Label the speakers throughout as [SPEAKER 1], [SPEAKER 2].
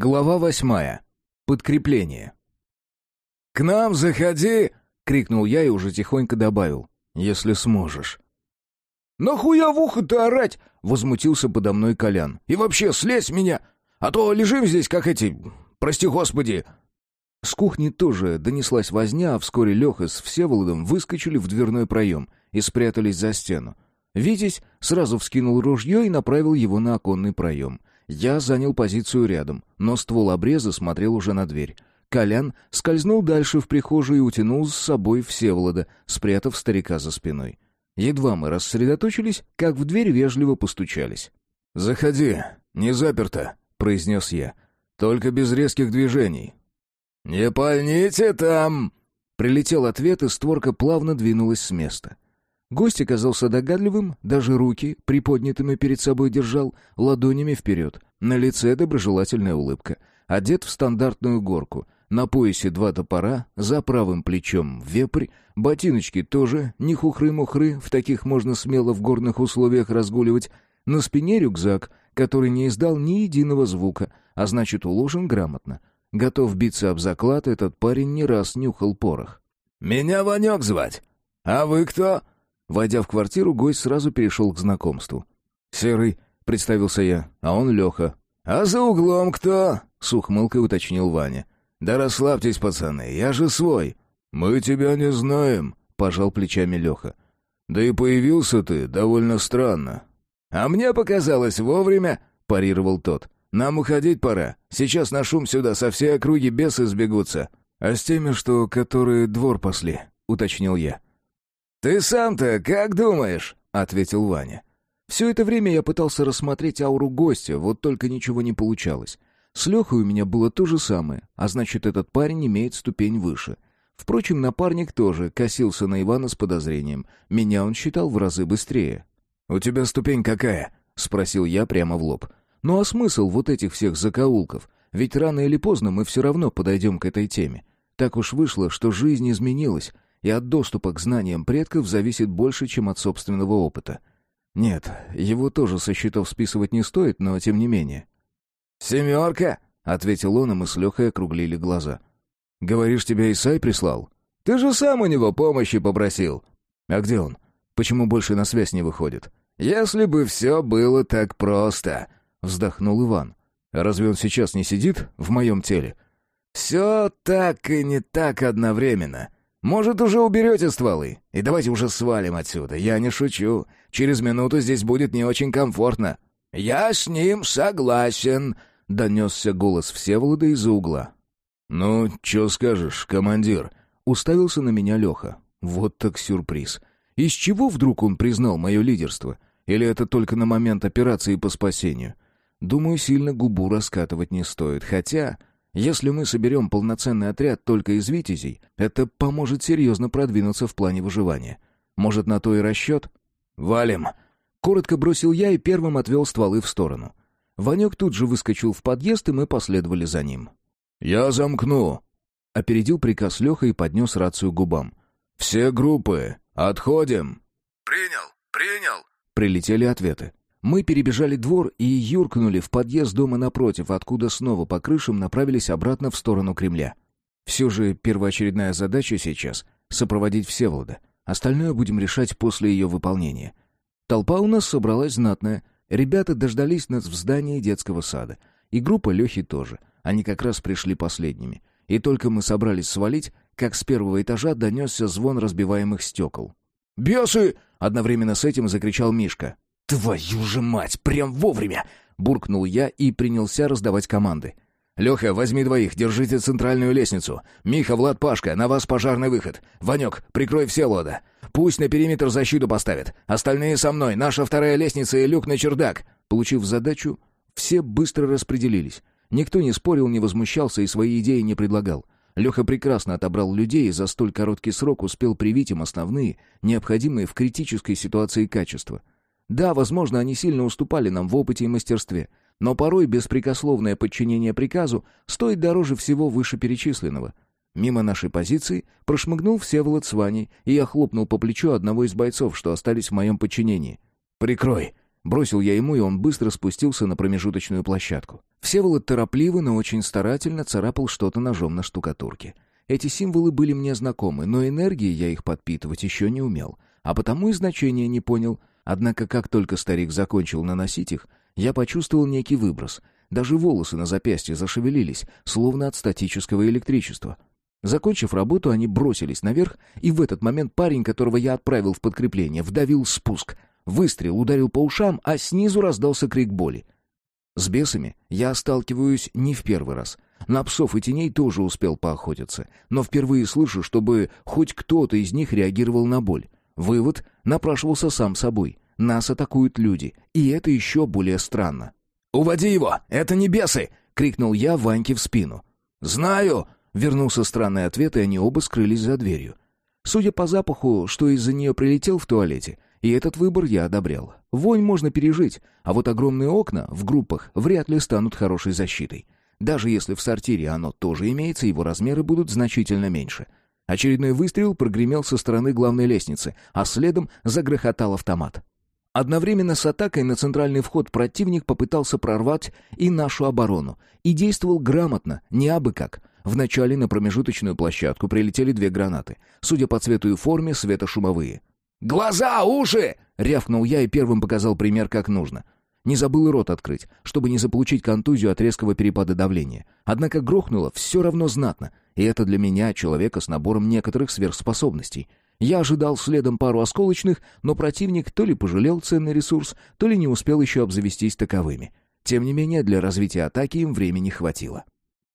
[SPEAKER 1] Глава восьмая. Подкрепление. «К нам заходи!» — крикнул я и уже тихонько добавил. «Если сможешь».
[SPEAKER 2] «Нахуя в ухо-то орать?» — возмутился подо мной Колян. «И вообще, слезь меня! А то лежим здесь, как эти... Прости господи!»
[SPEAKER 1] С кухни тоже донеслась возня, а вскоре Леха с Всеволодом выскочили в дверной проем и спрятались за стену. Витязь сразу вскинул ружье и направил его на оконный проем. Я занял позицию рядом, но ствол обреза смотрел уже на дверь. Колян скользнул дальше в прихожую и утянул с собой Всеволода, спрятав старика за спиной. Едва мы рассредоточились, как в дверь вежливо постучались.
[SPEAKER 2] «Заходи, не заперто», — произнес я. «Только без резких движений». «Не пальните там!»
[SPEAKER 1] Прилетел ответ, и створка плавно двинулась с места. Гость оказался догадливым, даже руки, приподнятыми перед собой держал, ладонями вперед. На лице доброжелательная улыбка. Одет в стандартную горку. На поясе два топора, за правым плечом вепрь, ботиночки тоже, не хухры-мухры, в таких можно смело в горных условиях разгуливать. На спине рюкзак, который не издал ни единого звука, а значит уложен грамотно. Готов биться об заклад, этот парень не раз нюхал порох.
[SPEAKER 2] «Меня Ванек звать. А вы кто?»
[SPEAKER 1] Войдя в квартиру, гость сразу перешел к знакомству.
[SPEAKER 2] «Серый», — представился я, — «а он Леха». «А за углом кто?» — с ухмылкой уточнил Ваня. «Да расслабьтесь, пацаны, я же свой». «Мы тебя не знаем», — пожал плечами Леха. «Да и появился ты довольно странно». «А мне показалось вовремя», — парировал тот. «Нам уходить пора. Сейчас на шум сюда со всей округи бесы сбегутся».
[SPEAKER 1] «А с теми, что которые двор пасли», — уточнил я.
[SPEAKER 2] «Ты сам-то как думаешь?» — ответил Ваня.
[SPEAKER 1] Все это время я пытался рассмотреть ауру гостя, вот только ничего не получалось. С Лехой у меня было то же самое, а значит, этот парень имеет ступень выше. Впрочем, напарник тоже косился на Ивана с подозрением. Меня он считал в разы быстрее.
[SPEAKER 2] «У тебя ступень какая?» — спросил я прямо в лоб.
[SPEAKER 1] «Ну а смысл вот этих всех закоулков? Ведь рано или поздно мы все равно подойдем к этой теме. Так уж вышло, что жизнь изменилась, и от доступа к знаниям предков зависит больше, чем от собственного опыта. Нет, его тоже со счетов списывать не стоит, но тем не менее.
[SPEAKER 2] «Семерка!» — ответил он, и мы с Лехой округлили глаза.
[SPEAKER 1] «Говоришь, тебя Исай прислал?»
[SPEAKER 2] «Ты же сам у него помощи попросил».
[SPEAKER 1] «А где он? Почему больше на связь не выходит?»
[SPEAKER 2] «Если бы все было так просто!» — вздохнул Иван.
[SPEAKER 1] «А разве он сейчас не сидит в моем теле?»
[SPEAKER 2] «Все так и не так одновременно. Может, уже уберете стволы? И давайте уже свалим отсюда. Я не шучу. Через минуту здесь будет не очень комфортно». «Я с ним согласен», — донесся голос Всеволода из-за угла.
[SPEAKER 1] «Ну, что скажешь, командир?» — уставился на меня Леха. «Вот так сюрприз. Из чего вдруг он признал мое лидерство? Или это только на момент операции по спасению? Думаю, сильно губу раскатывать не стоит. Хотя если мы соберем полноценный отряд только из витязей, это поможет серьезно продвинуться в плане выживания. Может, на то и расчет?
[SPEAKER 2] «Валим!»
[SPEAKER 1] Коротко бросил я и первым отвел стволы в сторону. Ванек тут же выскочил в подъезд, и мы последовали за ним.
[SPEAKER 2] «Я замкну!»
[SPEAKER 1] Опередил приказ Леха и поднес рацию губам.
[SPEAKER 2] «Все группы! Отходим!»
[SPEAKER 3] «Принял! Принял!»
[SPEAKER 1] Прилетели ответы. Мы перебежали двор и юркнули в подъезд дома напротив, откуда снова по крышам направились обратно в сторону Кремля. Все же первоочередная задача сейчас — сопроводить Всеволода. Остальное будем решать после ее выполнения. Толпа у нас собралась знатная. Ребята дождались нас в здании детского сада. И группа Лехи тоже. Они как раз пришли последними. И только мы собрались свалить, как с первого этажа донесся звон разбиваемых стекол.
[SPEAKER 2] «Бесы!»
[SPEAKER 1] — одновременно с этим закричал Мишка.
[SPEAKER 2] «Твою же мать! Прям вовремя!» — буркнул я и принялся раздавать команды. «Леха, возьми двоих, держите центральную лестницу. Миха, Влад, Пашка, на вас пожарный выход. Ванек, прикрой все лода. Пусть на периметр защиту поставят. Остальные со мной. Наша вторая лестница и люк на чердак».
[SPEAKER 1] Получив задачу, все быстро распределились. Никто не спорил, не возмущался и свои идеи не предлагал. Леха прекрасно отобрал людей и за столь короткий срок успел привить им основные, необходимые в критической ситуации качества — да, возможно, они сильно уступали нам в опыте и мастерстве, но порой беспрекословное подчинение приказу стоит дороже всего вышеперечисленного. Мимо нашей позиции прошмыгнул Всеволод с Ваней, и я хлопнул по плечу одного из бойцов, что остались в моем подчинении.
[SPEAKER 2] «Прикрой!»
[SPEAKER 1] Бросил я ему, и он быстро спустился на промежуточную площадку. Всеволод торопливо, но очень старательно царапал что-то ножом на штукатурке. Эти символы были мне знакомы, но энергией я их подпитывать еще не умел, а потому и значения не понял. Однако, как только старик закончил наносить их, я почувствовал некий выброс. Даже волосы на запястье зашевелились, словно от статического электричества. Закончив работу, они бросились наверх, и в этот момент парень, которого я отправил в подкрепление, вдавил спуск — Выстрел ударил по ушам, а снизу раздался крик боли. С бесами я сталкиваюсь не в первый раз. На псов и теней тоже успел поохотиться, но впервые слышу, чтобы хоть кто-то из них реагировал на боль. Вывод напрашивался сам собой. Нас атакуют люди, и это еще более странно.
[SPEAKER 2] «Уводи его! Это не бесы!» — крикнул я Ваньке в спину.
[SPEAKER 1] «Знаю!» — вернулся странный ответ, и они оба скрылись за дверью. Судя по запаху, что из-за нее прилетел в туалете, и этот выбор я одобрял. Вонь можно пережить, а вот огромные окна в группах вряд ли станут хорошей защитой. Даже если в сортире оно тоже имеется, его размеры будут значительно меньше. Очередной выстрел прогремел со стороны главной лестницы, а следом загрохотал автомат. Одновременно с атакой на центральный вход противник попытался прорвать и нашу оборону, и действовал грамотно, не абы как. Вначале на промежуточную площадку прилетели две гранаты, судя по цвету и форме, светошумовые.
[SPEAKER 2] «Глаза, уши!» — рявкнул я и первым показал пример, как нужно.
[SPEAKER 1] Не забыл и рот открыть, чтобы не заполучить контузию от резкого перепада давления. Однако грохнуло все равно знатно, и это для меня, человека с набором некоторых сверхспособностей. Я ожидал следом пару осколочных, но противник то ли пожалел ценный ресурс, то ли не успел еще обзавестись таковыми. Тем не менее, для развития атаки им времени хватило.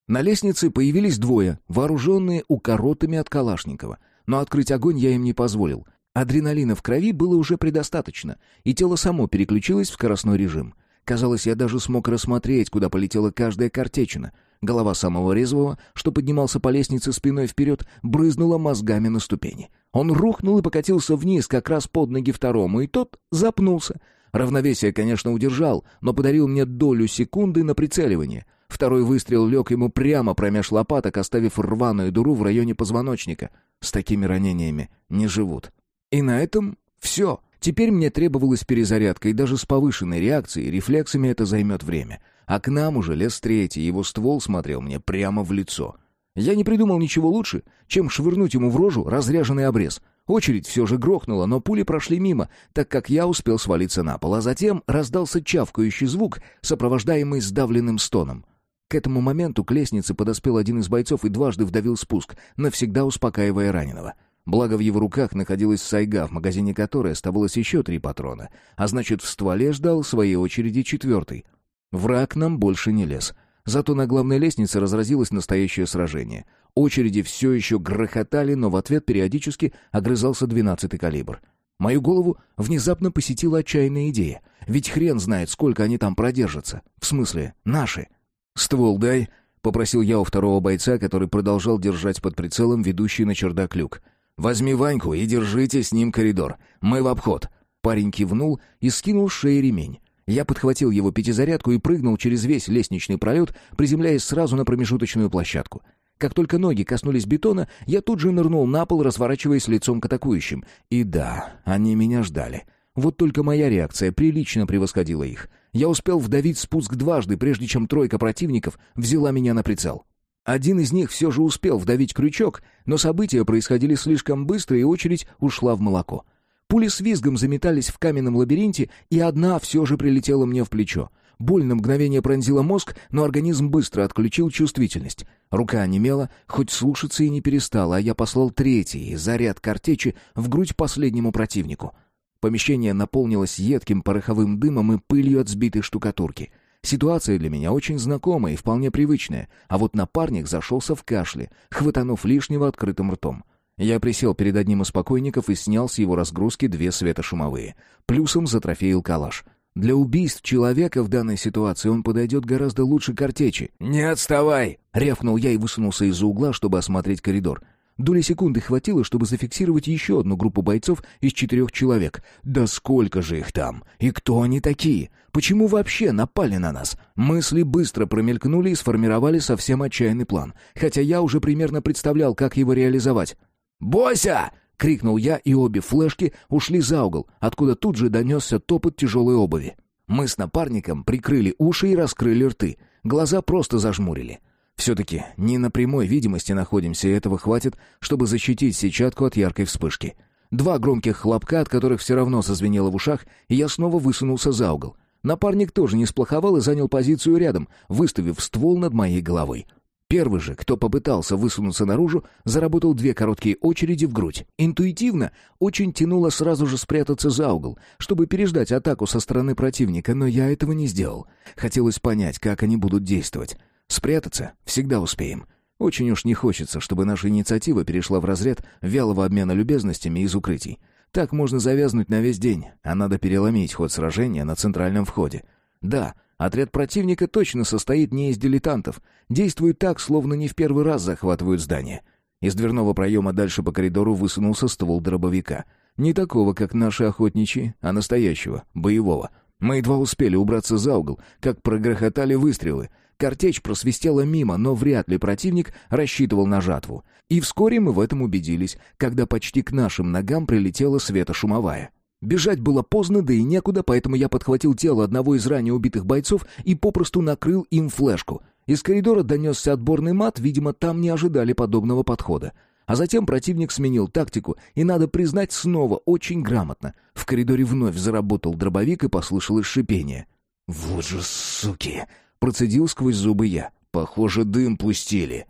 [SPEAKER 1] На лестнице появились двое, вооруженные укоротами от Калашникова. Но открыть огонь я им не позволил. Адреналина в крови было уже предостаточно, и тело само переключилось в скоростной режим. Казалось, я даже смог рассмотреть, куда полетела каждая картечина. Голова самого резвого, что поднимался по лестнице спиной вперед, брызнула мозгами на ступени. Он рухнул и покатился вниз как раз под ноги второму, и тот запнулся. Равновесие, конечно, удержал, но подарил мне долю секунды на прицеливание. Второй выстрел лег ему прямо промеж лопаток, оставив рваную дуру в районе позвоночника. С такими ранениями не живут. И на этом все. Теперь мне требовалась перезарядка, и даже с повышенной реакцией и рефлексами это займет время. А к нам уже лез третий, его ствол смотрел мне прямо в лицо. Я не придумал ничего лучше, чем швырнуть ему в рожу разряженный обрез. Очередь все же грохнула, но пули прошли мимо, так как я успел свалиться на пол, а затем раздался чавкающий звук, сопровождаемый сдавленным стоном. К этому моменту к лестнице подоспел один из бойцов и дважды вдавил спуск, навсегда успокаивая раненого. Благо в его руках находилась сайга, в магазине которой оставалось еще три патрона, а значит в стволе ждал своей очереди четвертый. Враг нам больше не лез. Зато на главной лестнице разразилось настоящее сражение. Очереди все еще грохотали, но в ответ периодически огрызался двенадцатый калибр. Мою голову внезапно посетила отчаянная идея. Ведь хрен знает, сколько они там продержатся. В смысле, наши. «Ствол дай», — попросил я у второго бойца, который продолжал держать под прицелом ведущий на чердак люк. Возьми Ваньку и держите с ним коридор. Мы в обход». Парень кивнул и скинул с шеи ремень. Я подхватил его пятизарядку и прыгнул через весь лестничный пролет, приземляясь сразу на промежуточную площадку. Как только ноги коснулись бетона, я тут же нырнул на пол, разворачиваясь лицом к атакующим. И да, они меня ждали. Вот только моя реакция прилично превосходила их. Я успел вдавить спуск дважды, прежде чем тройка противников взяла меня на прицел. Один из них все же успел вдавить крючок, но события происходили слишком быстро, и очередь ушла в молоко. Пули с визгом заметались в каменном лабиринте, и одна все же прилетела мне в плечо. Боль на мгновение пронзила мозг, но организм быстро отключил чувствительность. Рука онемела, хоть слушаться и не перестала, а я послал третий заряд картечи в грудь последнему противнику. Помещение наполнилось едким пороховым дымом и пылью от сбитой штукатурки — Ситуация для меня очень знакомая и вполне привычная, а вот напарник зашелся в кашле, хватанув лишнего открытым ртом. Я присел перед одним из покойников и снял с его разгрузки две светошумовые. Плюсом затрофеил калаш. Для убийств человека в данной ситуации он подойдет гораздо лучше картечи.
[SPEAKER 2] «Не отставай!»
[SPEAKER 1] — рявкнул я и высунулся из-за угла, чтобы осмотреть коридор. Доли секунды хватило, чтобы зафиксировать еще одну группу бойцов из четырех человек. Да сколько же их там? И кто они такие? Почему вообще напали на нас? Мысли быстро промелькнули и сформировали совсем отчаянный план. Хотя я уже примерно представлял, как его реализовать.
[SPEAKER 2] «Бося!»
[SPEAKER 1] — крикнул я, и обе флешки ушли за угол, откуда тут же донесся топот тяжелой обуви. Мы с напарником прикрыли уши и раскрыли рты. Глаза просто зажмурили. Все-таки не на прямой видимости находимся, и этого хватит, чтобы защитить сетчатку от яркой вспышки. Два громких хлопка, от которых все равно зазвенело в ушах, и я снова высунулся за угол. Напарник тоже не сплоховал и занял позицию рядом, выставив ствол над моей головой. Первый же, кто попытался высунуться наружу, заработал две короткие очереди в грудь. Интуитивно очень тянуло сразу же спрятаться за угол, чтобы переждать атаку со стороны противника, но я этого не сделал. Хотелось понять, как они будут действовать. Спрятаться всегда успеем. Очень уж не хочется, чтобы наша инициатива перешла в разряд вялого обмена любезностями из укрытий. Так можно завязнуть на весь день, а надо переломить ход сражения на центральном входе. Да, Отряд противника точно состоит не из дилетантов. Действует так, словно не в первый раз захватывают здание. Из дверного проема дальше по коридору высунулся ствол дробовика. Не такого, как наши охотничьи, а настоящего, боевого. Мы едва успели убраться за угол, как прогрохотали выстрелы. Картечь просвистела мимо, но вряд ли противник рассчитывал на жатву. И вскоре мы в этом убедились, когда почти к нашим ногам прилетела светошумовая. Бежать было поздно, да и некуда, поэтому я подхватил тело одного из ранее убитых бойцов и попросту накрыл им флешку. Из коридора донесся отборный мат, видимо, там не ожидали подобного подхода. А затем противник сменил тактику, и, надо признать, снова очень грамотно. В коридоре вновь заработал дробовик, и послышалось шипение. «Вот же суки!» — процедил сквозь зубы я. «Похоже, дым пустили».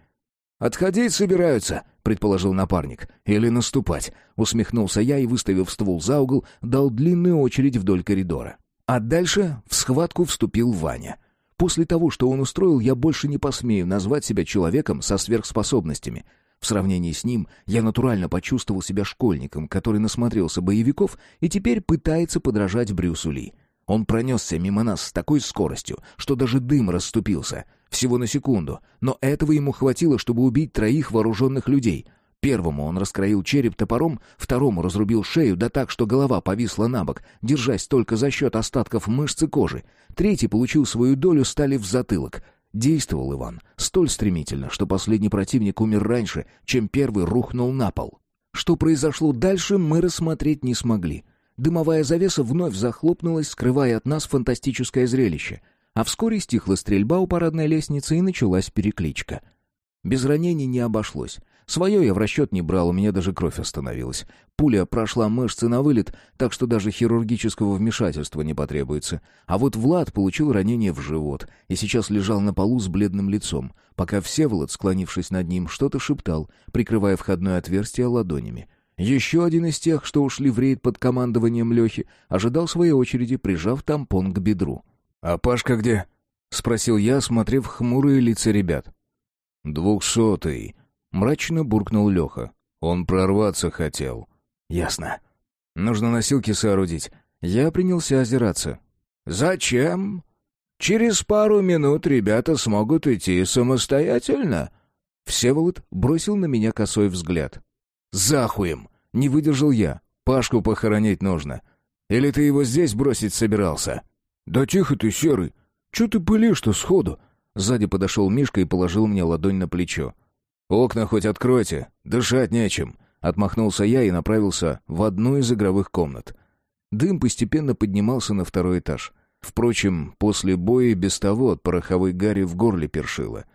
[SPEAKER 1] «Отходить собираются», — предположил напарник. «Или наступать», — усмехнулся я и, выставив ствол за угол, дал длинную очередь вдоль коридора. А дальше в схватку вступил Ваня. После того, что он устроил, я больше не посмею назвать себя человеком со сверхспособностями. В сравнении с ним я натурально почувствовал себя школьником, который насмотрелся боевиков и теперь пытается подражать Брюсу Ли. Он пронесся мимо нас с такой скоростью, что даже дым расступился. Всего на секунду. Но этого ему хватило, чтобы убить троих вооруженных людей. Первому он раскроил череп топором, второму разрубил шею, да так, что голова повисла на бок, держась только за счет остатков мышц и кожи. Третий получил свою долю, стали в затылок. Действовал Иван столь стремительно, что последний противник умер раньше, чем первый рухнул на пол. Что произошло дальше, мы рассмотреть не смогли. Дымовая завеса вновь захлопнулась, скрывая от нас фантастическое зрелище. А вскоре стихла стрельба у парадной лестницы и началась перекличка. Без ранений не обошлось. Свое я в расчет не брал, у меня даже кровь остановилась. Пуля прошла мышцы на вылет, так что даже хирургического вмешательства не потребуется. А вот Влад получил ранение в живот и сейчас лежал на полу с бледным лицом, пока Всеволод, склонившись над ним, что-то шептал, прикрывая входное отверстие ладонями. Еще один из тех, что ушли в рейд под командованием Лехи, ожидал своей очереди, прижав тампон к бедру.
[SPEAKER 2] «А Пашка где?» — спросил я, смотрев хмурые лица ребят. «Двухсотый», — мрачно буркнул Леха. «Он прорваться хотел».
[SPEAKER 1] «Ясно.
[SPEAKER 2] Нужно носилки соорудить». Я принялся озираться.
[SPEAKER 3] «Зачем? Через пару минут ребята смогут идти самостоятельно».
[SPEAKER 1] Всеволод бросил на меня косой взгляд.
[SPEAKER 2] «Захуем!» — не выдержал я. «Пашку похоронить нужно. Или ты его здесь бросить собирался?»
[SPEAKER 3] «Да тихо ты, Серый! Че ты пылишь-то сходу?»
[SPEAKER 1] Сзади подошел Мишка и положил мне ладонь на плечо.
[SPEAKER 2] «Окна хоть откройте, дышать нечем», — отмахнулся я и направился в одну из игровых комнат.
[SPEAKER 1] Дым постепенно поднимался на второй этаж. Впрочем, после боя без того от пороховой гари в горле першило.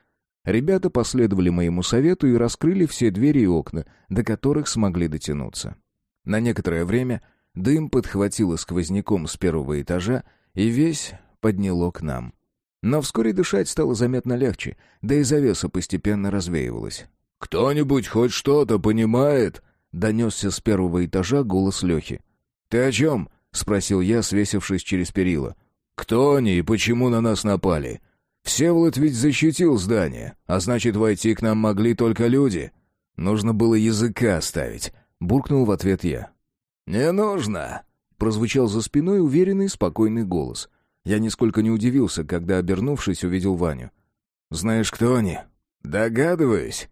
[SPEAKER 1] Ребята последовали моему совету и раскрыли все двери и окна, до которых смогли дотянуться. На некоторое время дым подхватило сквозняком с первого этажа и весь подняло к нам. Но вскоре дышать стало заметно легче, да и завеса постепенно развеивалась.
[SPEAKER 3] «Кто-нибудь хоть что-то понимает?»
[SPEAKER 1] — донесся с первого этажа голос Лехи.
[SPEAKER 2] «Ты о чем?» — спросил я, свесившись через перила.
[SPEAKER 3] «Кто они и почему на нас напали? Всеволод ведь защитил здание, а значит, войти к нам могли только люди.
[SPEAKER 2] Нужно было языка оставить, буркнул в ответ я.
[SPEAKER 3] Не нужно,
[SPEAKER 1] прозвучал за спиной уверенный, спокойный голос. Я нисколько не удивился, когда, обернувшись, увидел Ваню.
[SPEAKER 2] Знаешь, кто они?
[SPEAKER 3] Догадываюсь.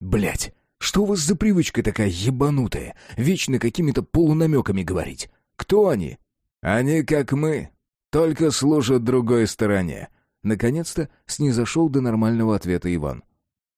[SPEAKER 1] Блять, что у вас за привычка такая ебанутая, вечно какими-то полунамеками говорить? Кто они?
[SPEAKER 3] Они как мы, только служат другой стороне.
[SPEAKER 1] Наконец-то снизошел до нормального ответа Иван.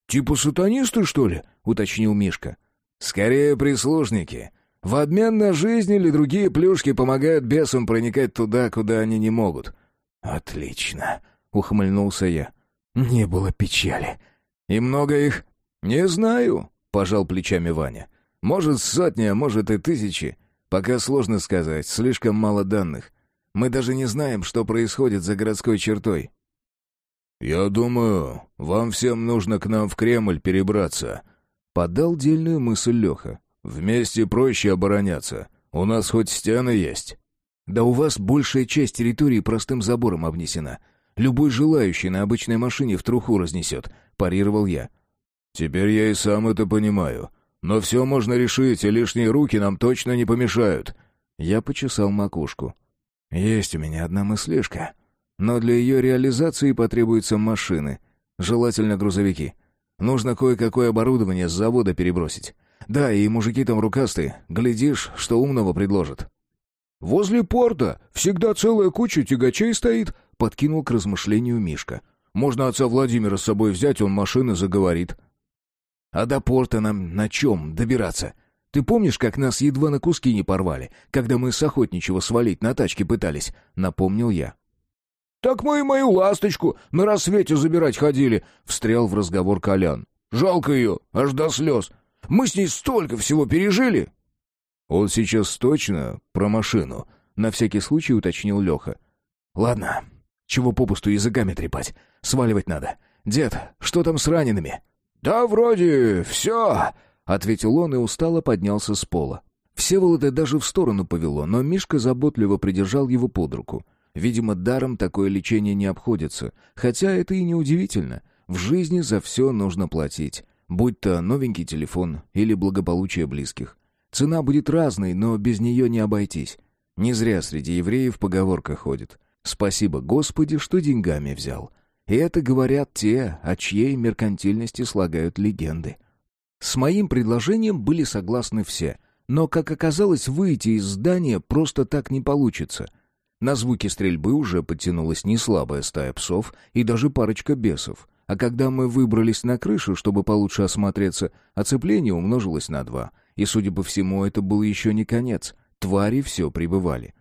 [SPEAKER 3] «Типа сатанисты, что ли?»
[SPEAKER 1] — уточнил Мишка.
[SPEAKER 3] Скорее прислужники. В обмен на жизнь или другие плюшки помогают бесам проникать туда, куда они не могут.
[SPEAKER 2] Отлично, ухмыльнулся я. Не было печали.
[SPEAKER 3] И много их? Не знаю, пожал плечами Ваня. Может, сотни, а может и тысячи. Пока сложно сказать, слишком мало данных. Мы даже не знаем, что происходит за городской чертой. «Я думаю, вам всем нужно к нам в Кремль перебраться», — подал дельную мысль Леха. «Вместе проще обороняться. У нас хоть стены есть».
[SPEAKER 1] «Да у вас большая часть территории простым забором обнесена. Любой желающий на обычной машине в труху разнесет», — парировал я.
[SPEAKER 3] «Теперь я и сам это понимаю. Но все можно решить, и лишние руки нам точно не помешают».
[SPEAKER 1] Я почесал макушку. «Есть у меня одна мыслишка. Но для ее реализации потребуются машины. Желательно грузовики. Нужно кое-какое оборудование с завода перебросить. Да, и мужики там рукастые. Глядишь, что умного предложат».
[SPEAKER 2] «Возле порта всегда целая куча тягачей стоит», — подкинул к размышлению Мишка. «Можно отца Владимира с собой взять, он машины заговорит».
[SPEAKER 1] А до порта нам на чем добираться? Ты помнишь, как нас едва на куски не порвали, когда мы с охотничьего свалить на тачке пытались?» — напомнил я.
[SPEAKER 2] «Так мы и мою ласточку на рассвете забирать ходили», — встрял в разговор Колян. «Жалко ее, аж до слез. Мы с ней столько всего пережили».
[SPEAKER 3] «Он сейчас точно про машину», — на всякий случай уточнил Леха.
[SPEAKER 1] «Ладно, чего попусту языками трепать? Сваливать надо. Дед, что там с ранеными?»
[SPEAKER 2] «Да вроде все», — ответил он и устало поднялся с пола.
[SPEAKER 1] Всеволода даже в сторону повело, но Мишка заботливо придержал его под руку. Видимо, даром такое лечение не обходится, хотя это и не удивительно. В жизни за все нужно платить, будь то новенький телефон или благополучие близких. Цена будет разной, но без нее не обойтись. Не зря среди евреев поговорка ходит. «Спасибо Господи, что деньгами взял». И это говорят те, о чьей меркантильности слагают легенды. С моим предложением были согласны все, но, как оказалось, выйти из здания просто так не получится. На звуки стрельбы уже подтянулась неслабая стая псов и даже парочка бесов, а когда мы выбрались на крышу, чтобы получше осмотреться, оцепление умножилось на два, и, судя по всему, это был еще не конец, твари все прибывали.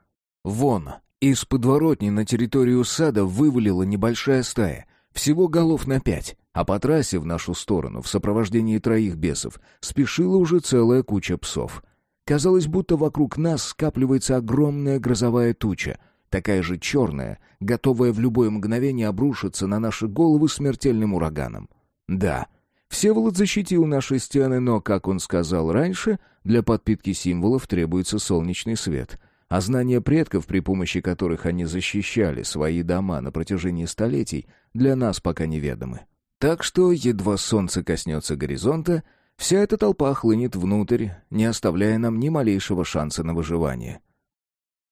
[SPEAKER 1] Вон, из подворотни на территорию сада вывалила небольшая стая, всего голов на пять, а по трассе в нашу сторону в сопровождении троих бесов спешила уже целая куча псов. Казалось, будто вокруг нас скапливается огромная грозовая туча, такая же черная, готовая в любое мгновение обрушиться на наши головы смертельным ураганом. Да, Всеволод защитил наши стены, но, как он сказал раньше, для подпитки символов требуется солнечный свет — а знания предков, при помощи которых они защищали свои дома на протяжении столетий, для нас пока неведомы. Так что, едва солнце коснется горизонта, вся эта толпа хлынет внутрь, не оставляя нам ни малейшего шанса на выживание.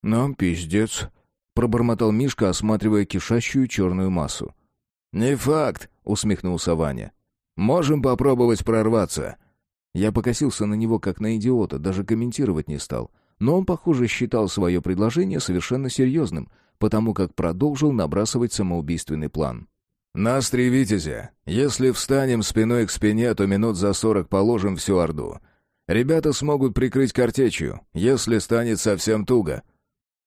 [SPEAKER 2] «Нам пиздец», — пробормотал Мишка, осматривая кишащую черную массу.
[SPEAKER 3] «Не факт», — усмехнулся Ваня. «Можем попробовать прорваться».
[SPEAKER 1] Я покосился на него как на идиота, даже комментировать не стал — но он, похоже, считал свое предложение совершенно серьезным, потому как продолжил набрасывать самоубийственный план.
[SPEAKER 3] «Нас три витязя. Если встанем спиной к спине, то минут за сорок положим всю Орду. Ребята смогут прикрыть картечью, если станет совсем туго».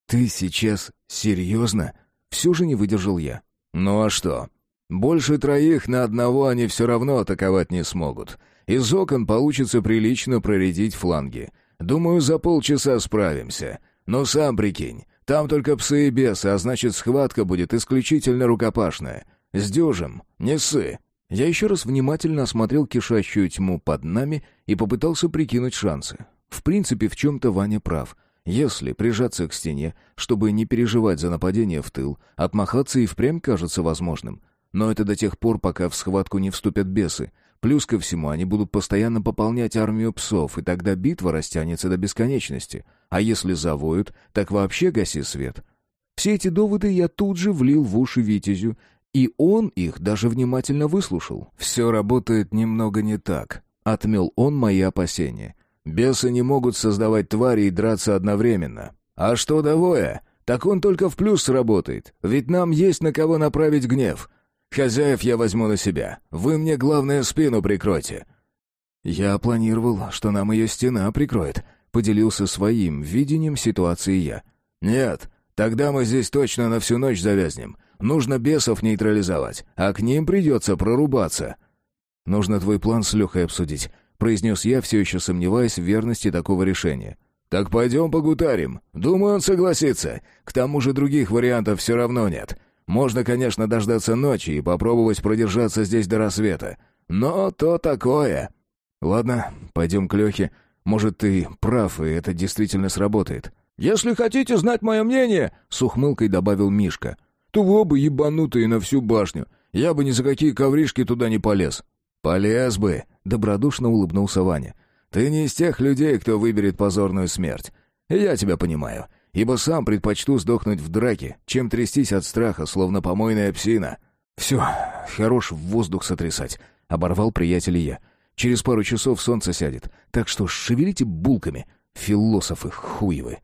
[SPEAKER 1] «Ты сейчас серьезно?» Все же не выдержал я.
[SPEAKER 3] «Ну а что? Больше троих на одного они все равно атаковать не смогут. Из окон получится прилично проредить фланги. Думаю, за полчаса справимся. Но сам прикинь, там только псы и бесы, а значит, схватка будет исключительно рукопашная. С дюжем, не ссы».
[SPEAKER 1] Я еще раз внимательно осмотрел кишащую тьму под нами и попытался прикинуть шансы. В принципе, в чем-то Ваня прав. Если прижаться к стене, чтобы не переживать за нападение в тыл, отмахаться и впрямь кажется возможным. Но это до тех пор, пока в схватку не вступят бесы. Плюс ко всему, они будут постоянно пополнять армию псов, и тогда битва растянется до бесконечности. А если завоют, так вообще гаси свет. Все эти доводы я тут же влил в уши Витязю, и он их даже внимательно выслушал.
[SPEAKER 3] «Все работает немного не так», — отмел он мои опасения. «Бесы не могут создавать твари и драться одновременно. А что до воя? Так он только в плюс сработает, ведь нам есть на кого направить гнев. Хозяев я возьму на себя. Вы мне, главное, спину прикройте».
[SPEAKER 1] «Я планировал, что нам ее стена прикроет», — поделился своим видением ситуации я.
[SPEAKER 2] «Нет, тогда мы здесь точно на всю ночь завязнем. Нужно бесов нейтрализовать, а к ним придется прорубаться».
[SPEAKER 1] «Нужно твой план с Лехой обсудить», — произнес я, все еще сомневаясь в верности такого решения.
[SPEAKER 2] «Так пойдем погутарим. Думаю, он согласится. К тому же других вариантов все равно нет. Можно, конечно, дождаться ночи и попробовать продержаться здесь до рассвета. Но то такое».
[SPEAKER 1] «Ладно, пойдем к Лехе. Может, ты прав, и это действительно сработает».
[SPEAKER 2] «Если хотите знать мое мнение», — с ухмылкой добавил Мишка, «то вы оба ебанутые на всю башню. Я бы ни за какие ковришки туда не полез».
[SPEAKER 1] «Полез бы», — добродушно улыбнулся Ваня. «Ты не из тех людей, кто выберет позорную смерть. Я тебя понимаю, ибо сам предпочту сдохнуть в драке, чем трястись от страха, словно помойная псина». «Все, хорош в воздух сотрясать», — оборвал приятеля я. Через пару часов солнце сядет, так что шевелите булками, философы хуевы.